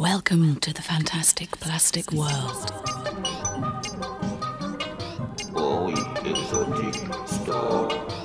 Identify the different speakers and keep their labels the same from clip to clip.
Speaker 1: Welcome to the fantastic plastic world.
Speaker 2: Boy Exotic Store.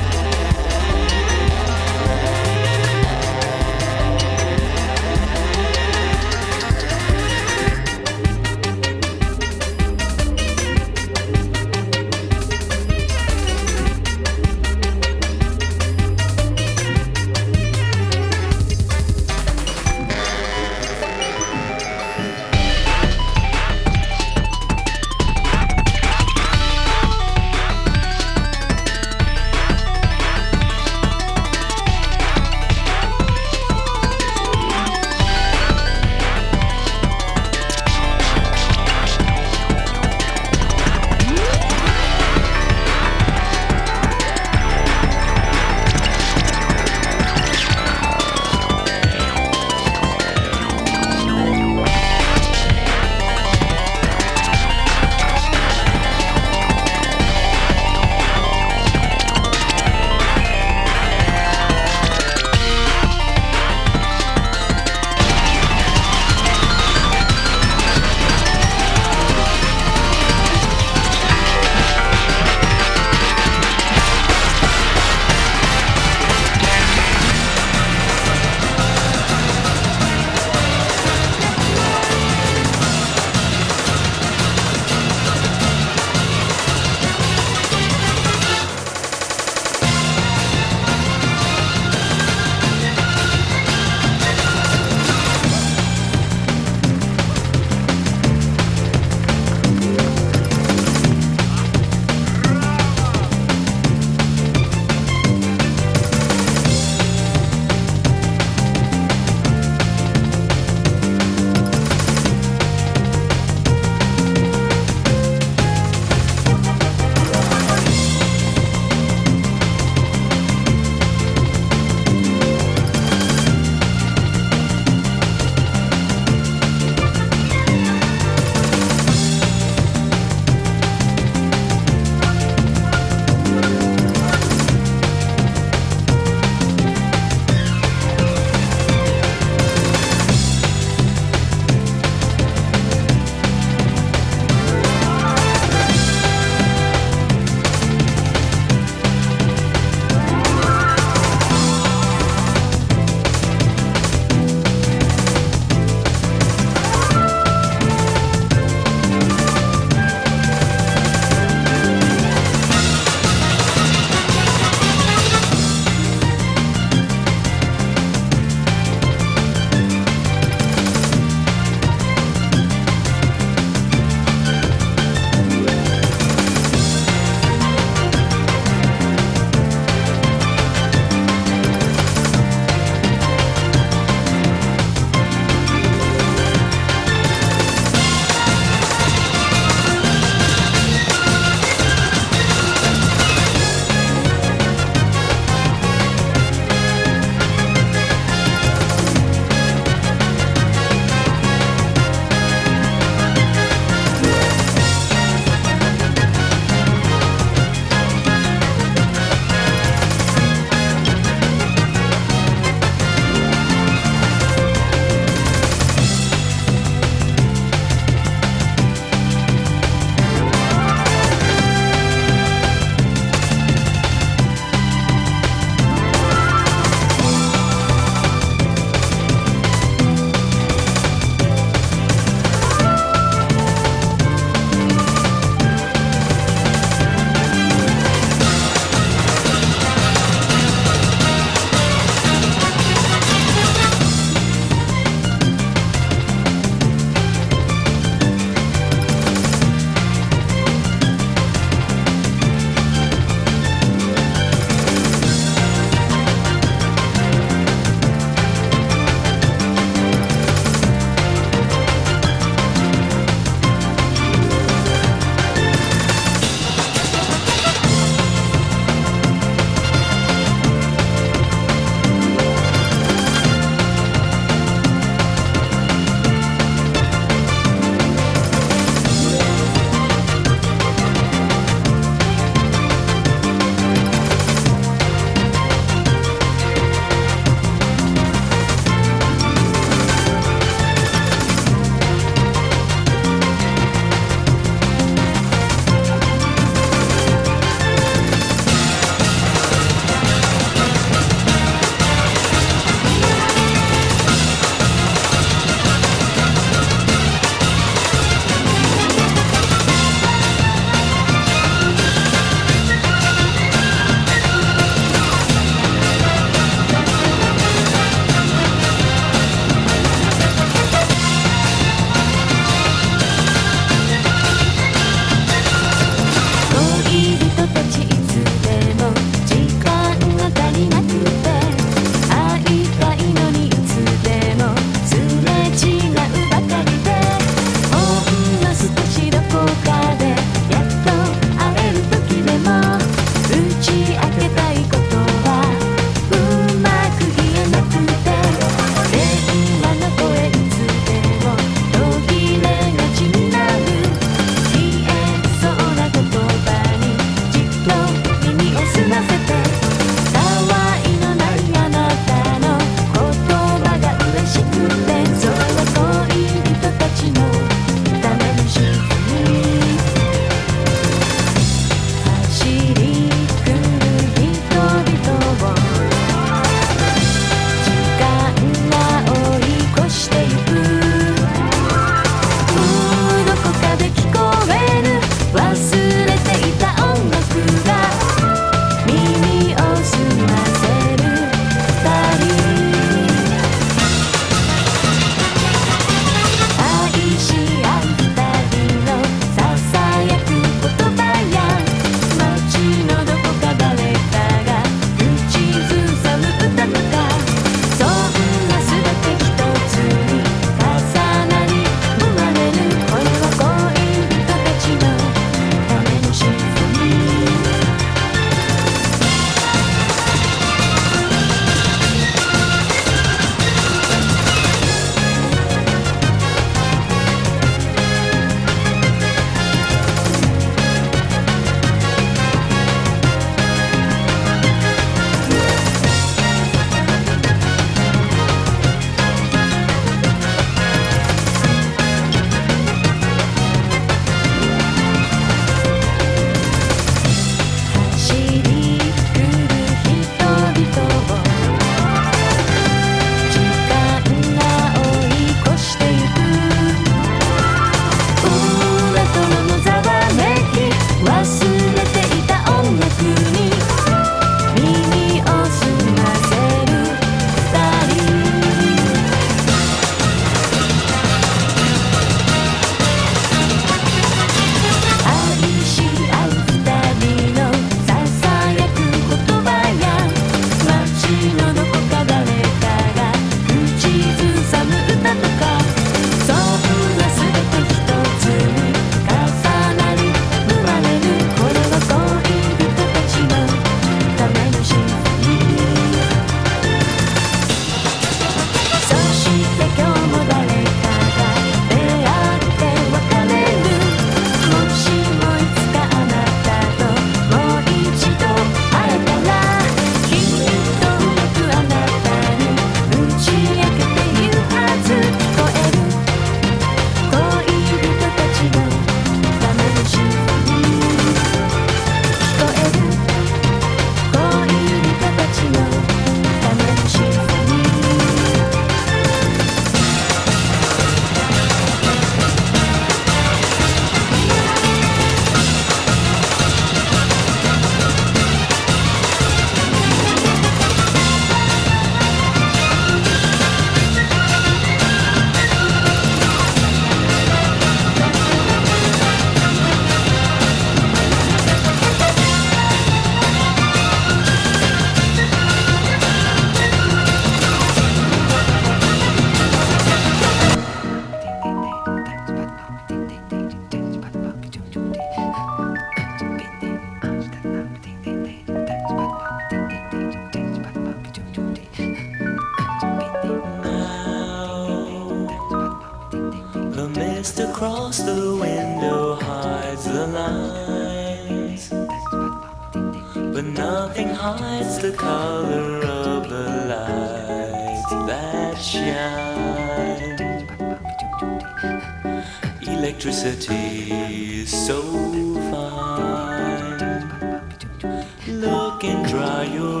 Speaker 3: are you?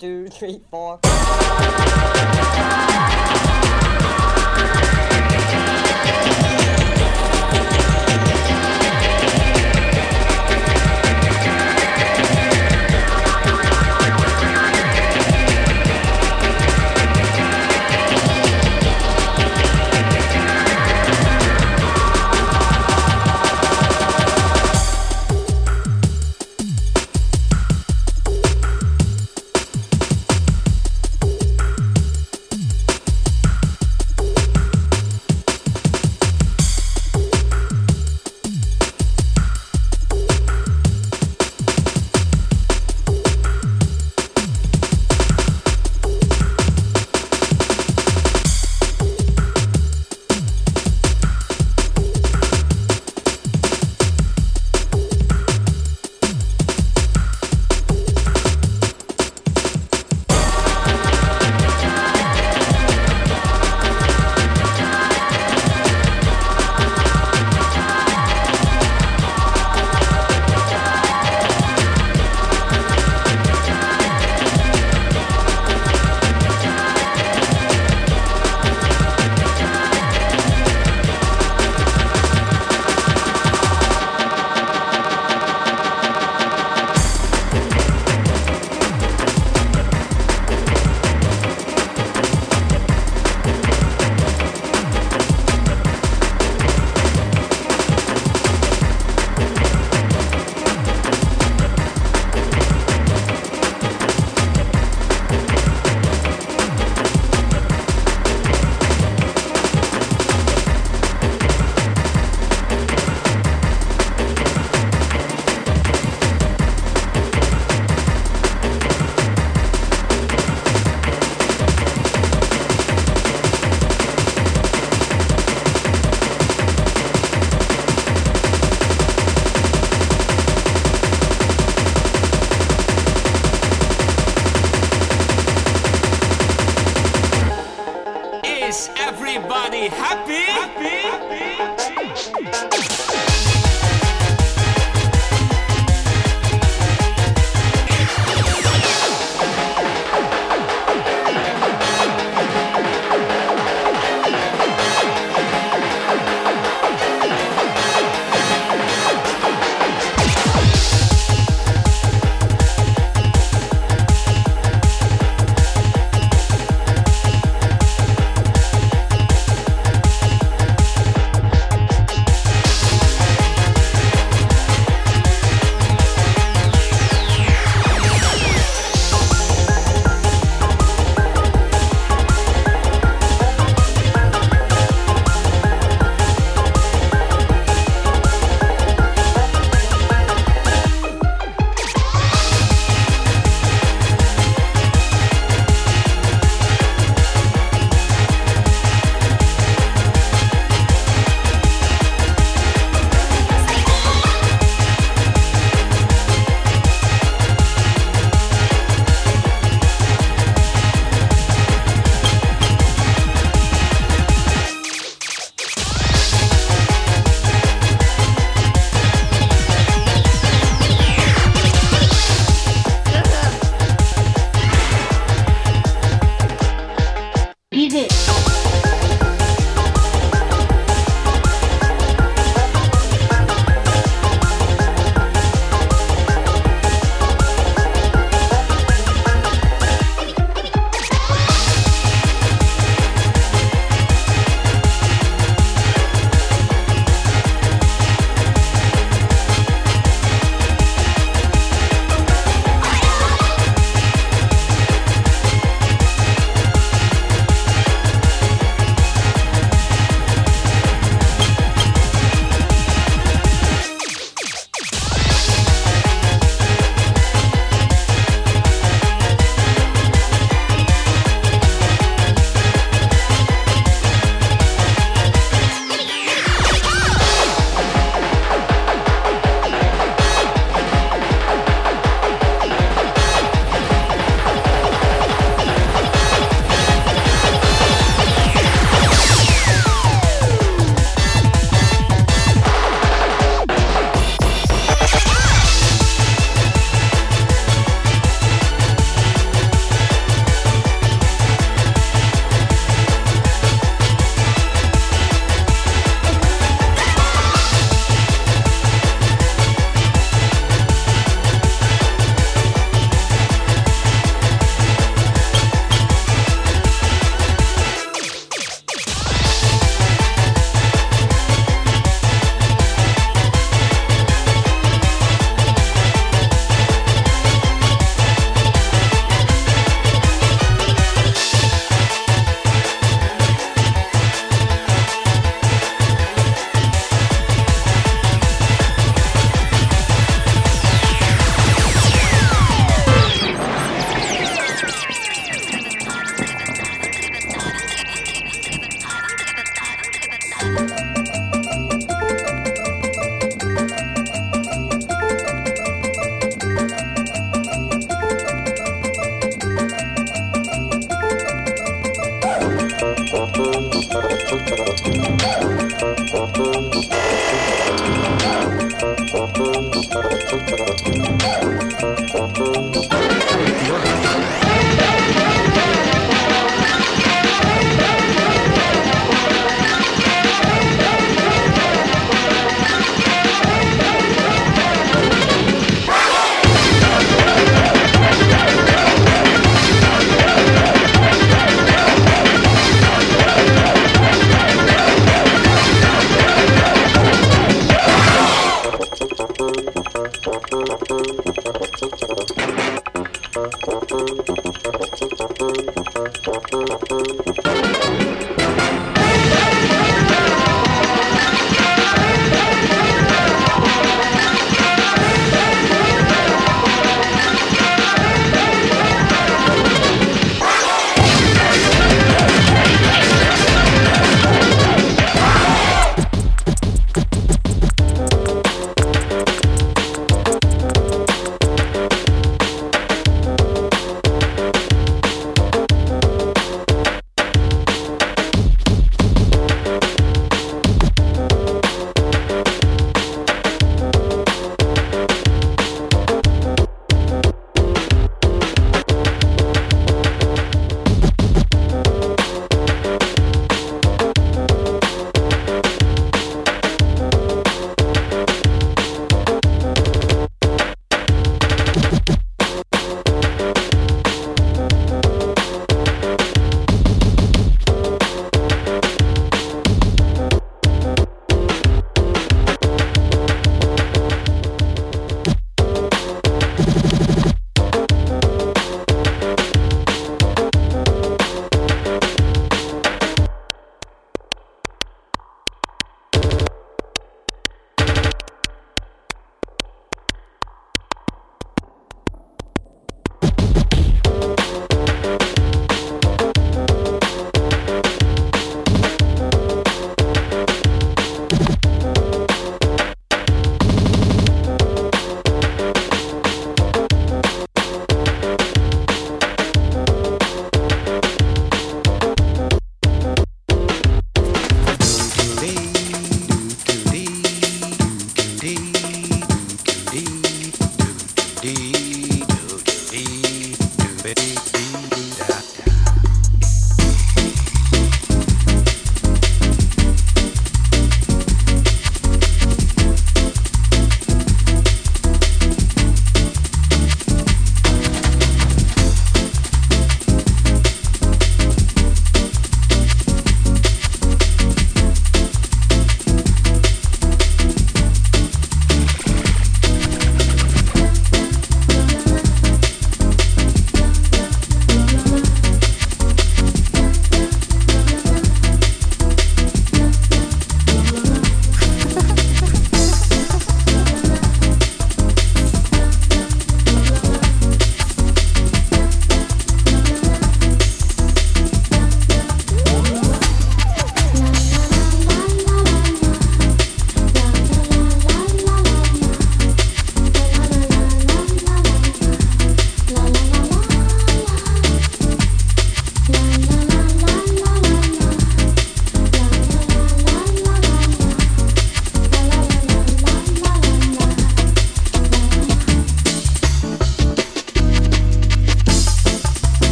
Speaker 4: Two, three,
Speaker 5: four.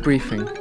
Speaker 6: Debriefing.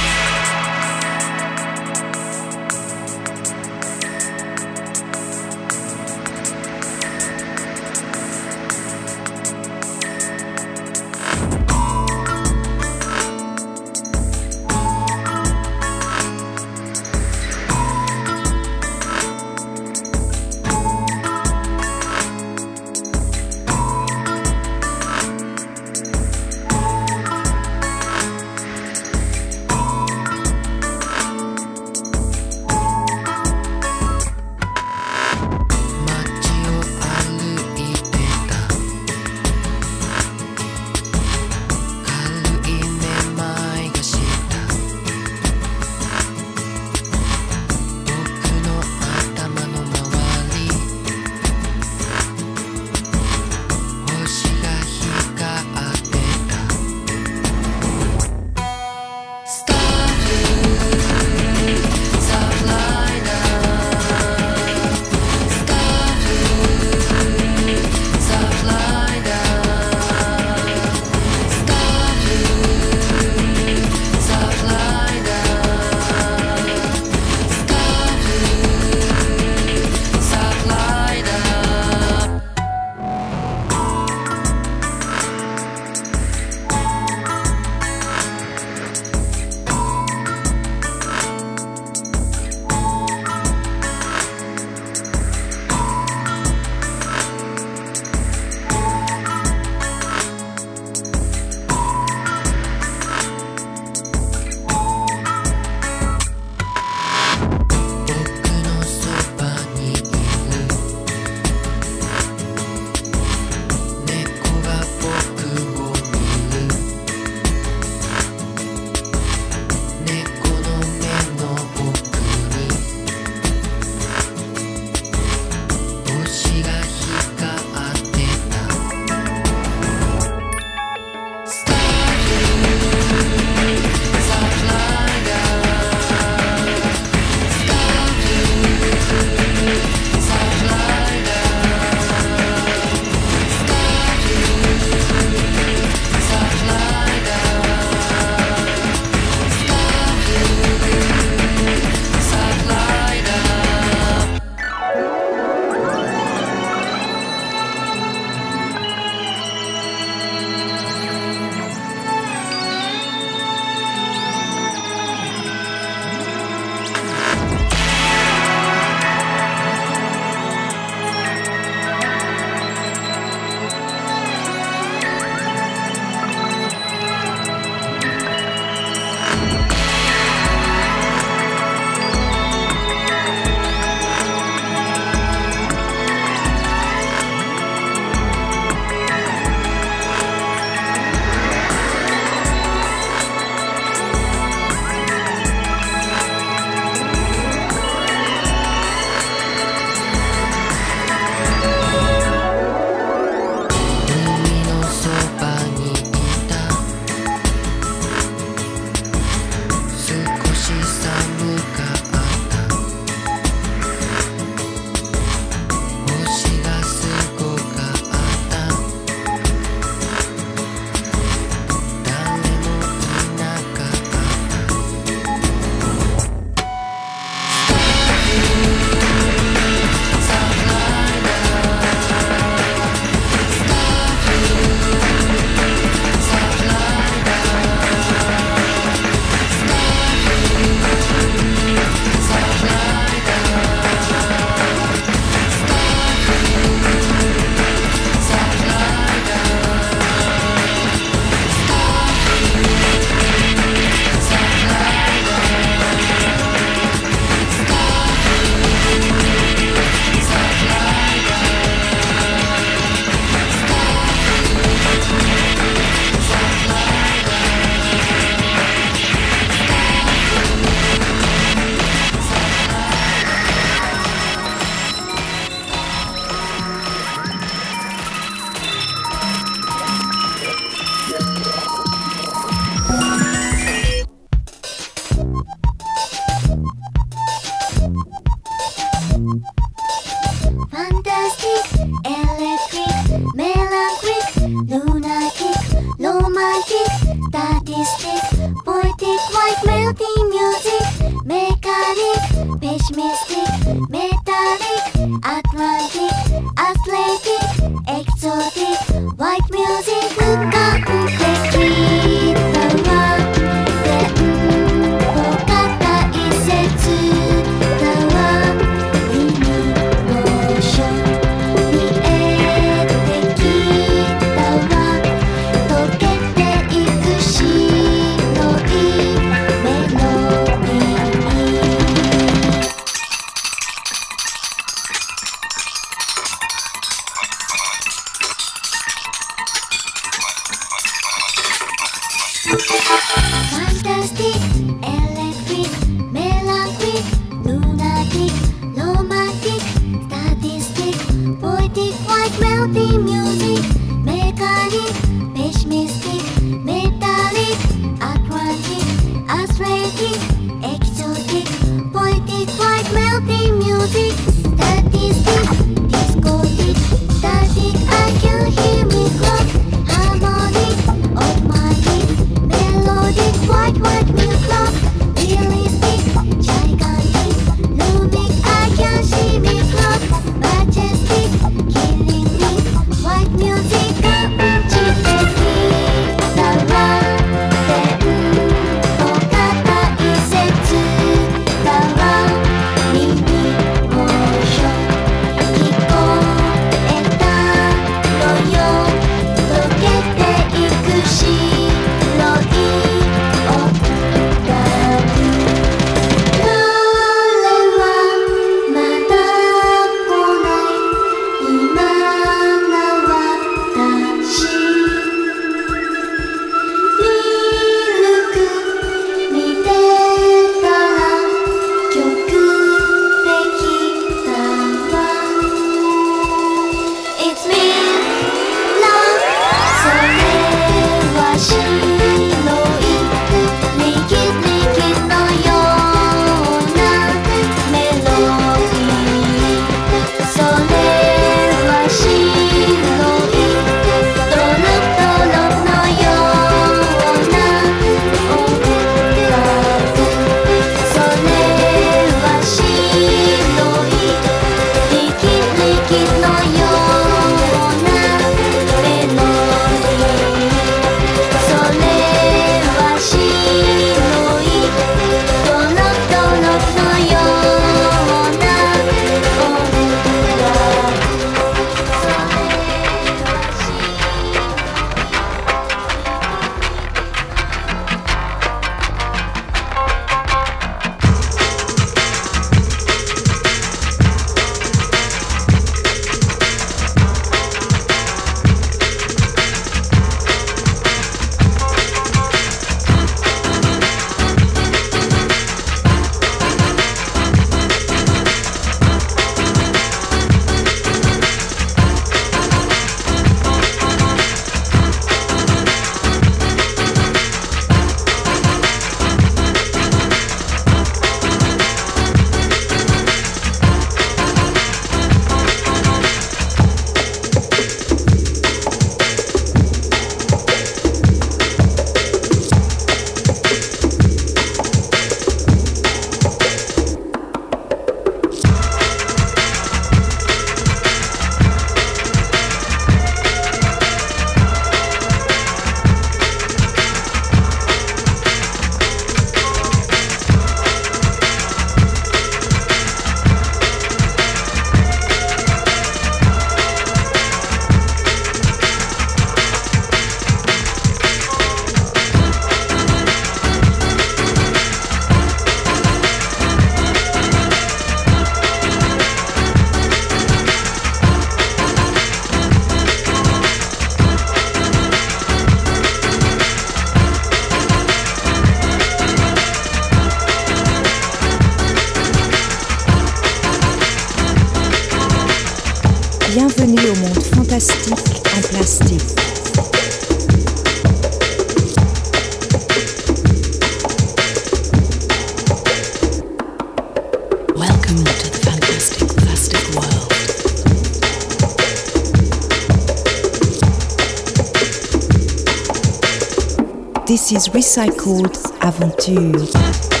Speaker 7: Is Recycled Aventure.